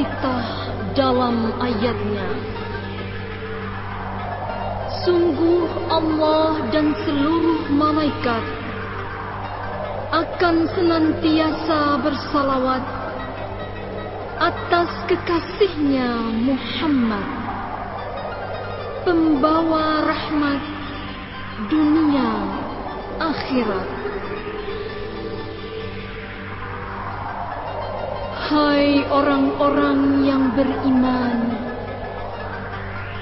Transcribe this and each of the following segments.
bertitah dalam ayatnya. Sungguh Allah dan seluruh malaikat akan senantiasa bersalawat atas kekasihnya Muhammad, pembawa rahmat dunia akhirat. Hai orang-orang yang beriman,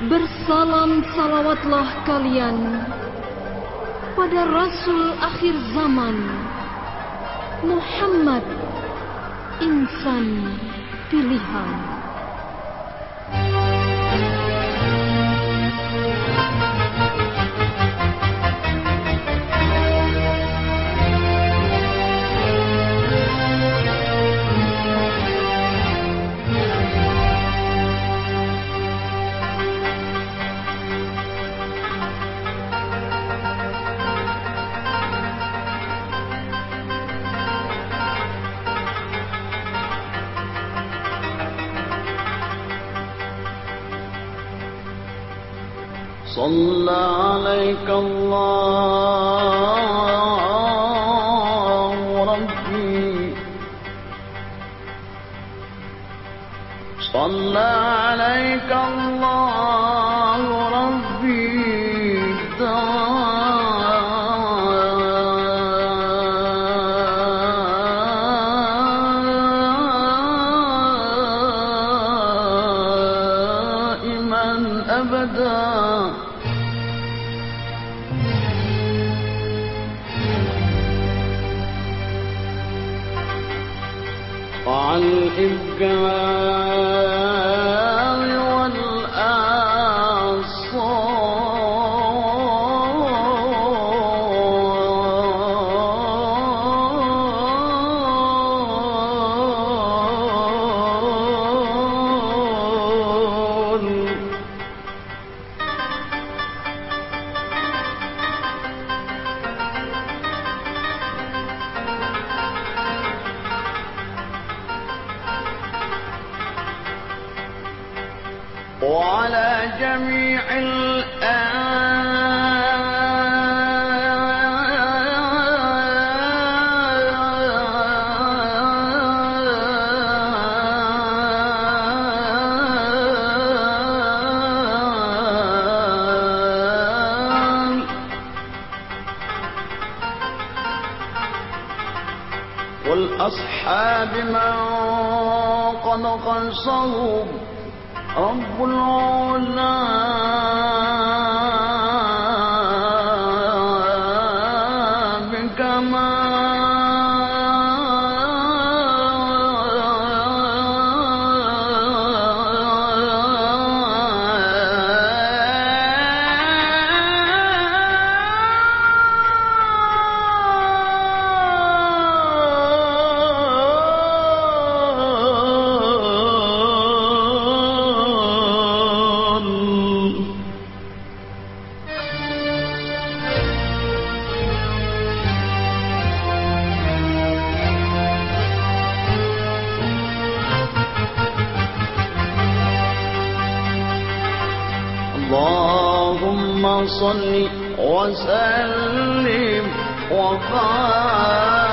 bersalam salawatlah kalian pada Rasul akhir zaman, Muhammad insan pilihan. صلى عليك الله ربي. صلى عليك الله الإبقاء وعلى جميع الآن والأصحاب من قد خلصهم رب العلا اللهم صل وسلم وبارك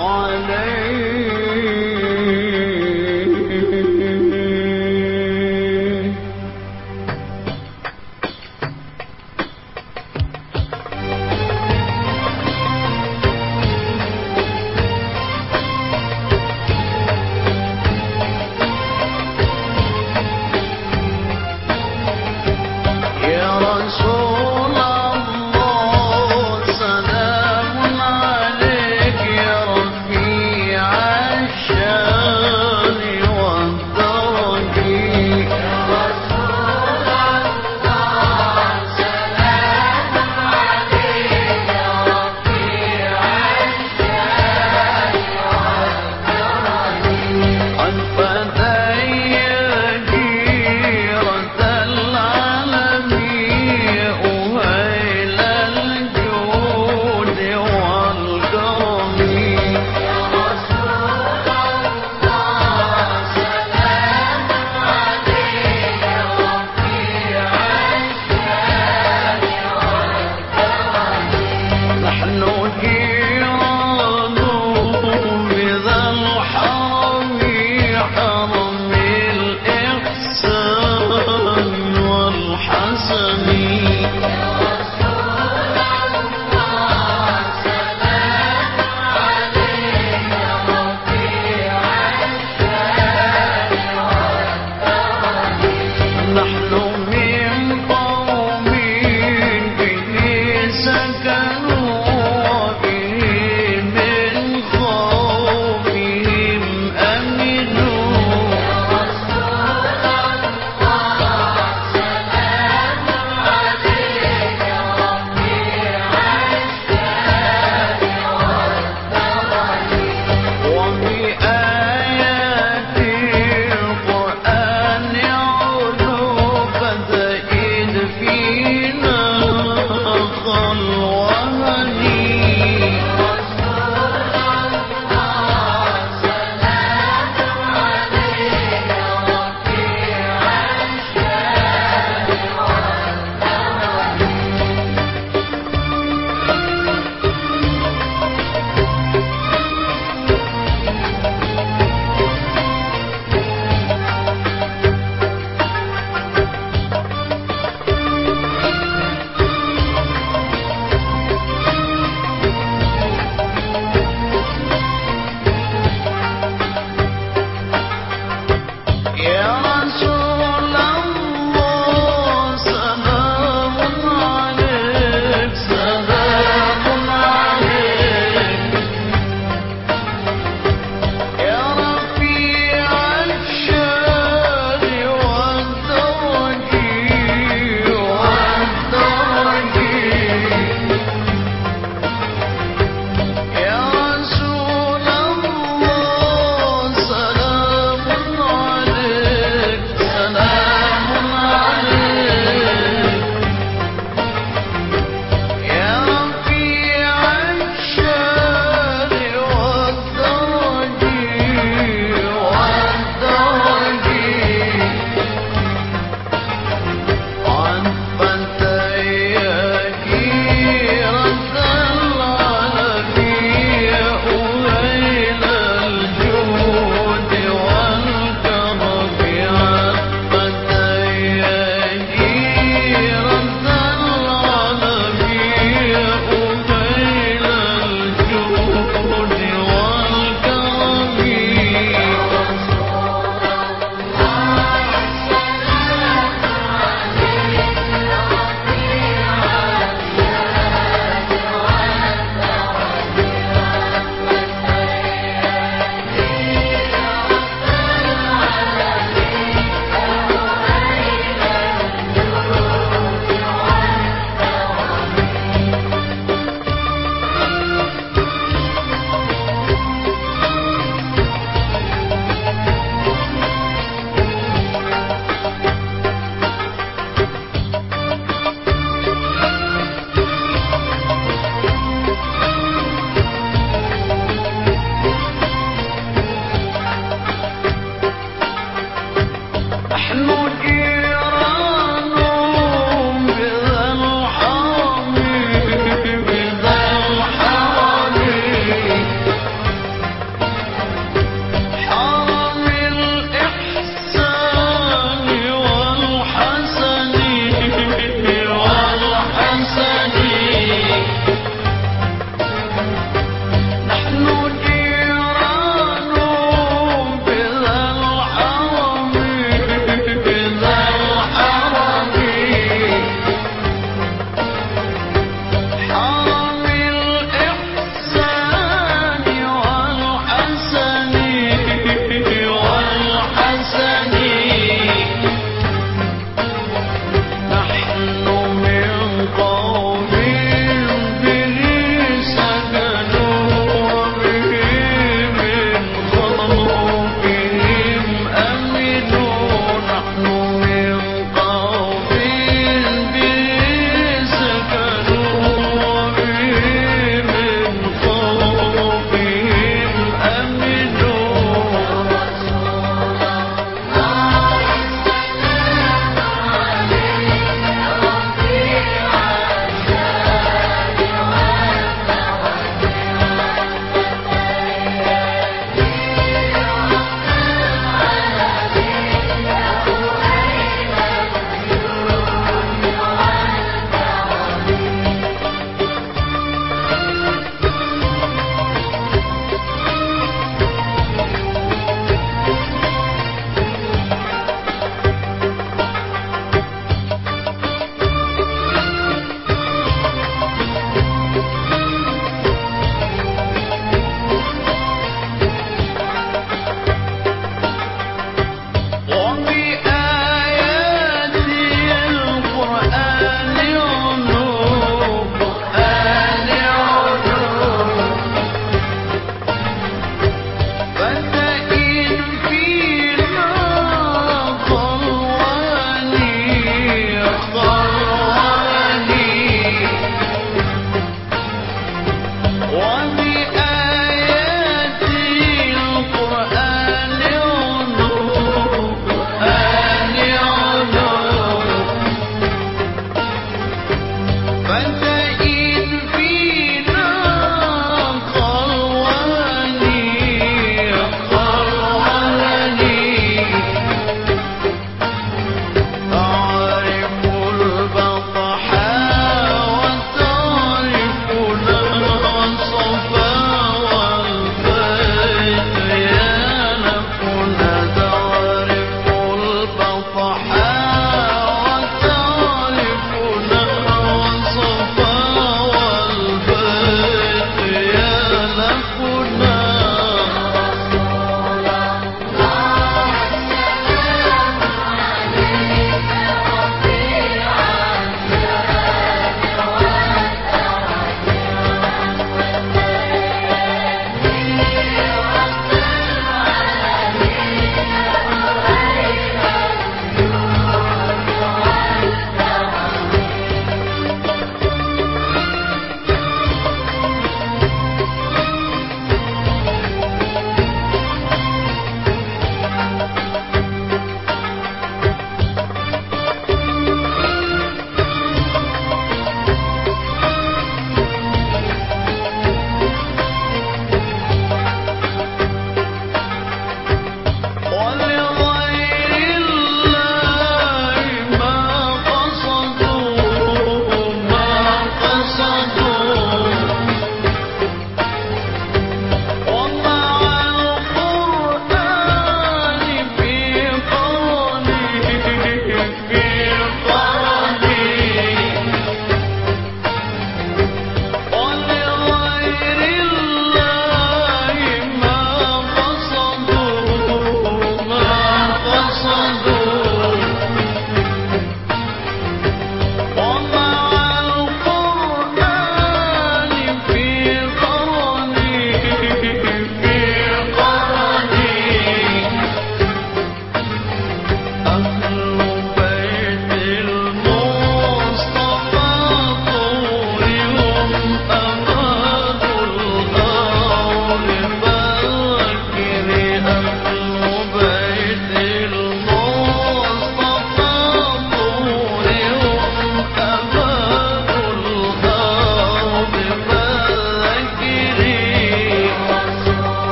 عليه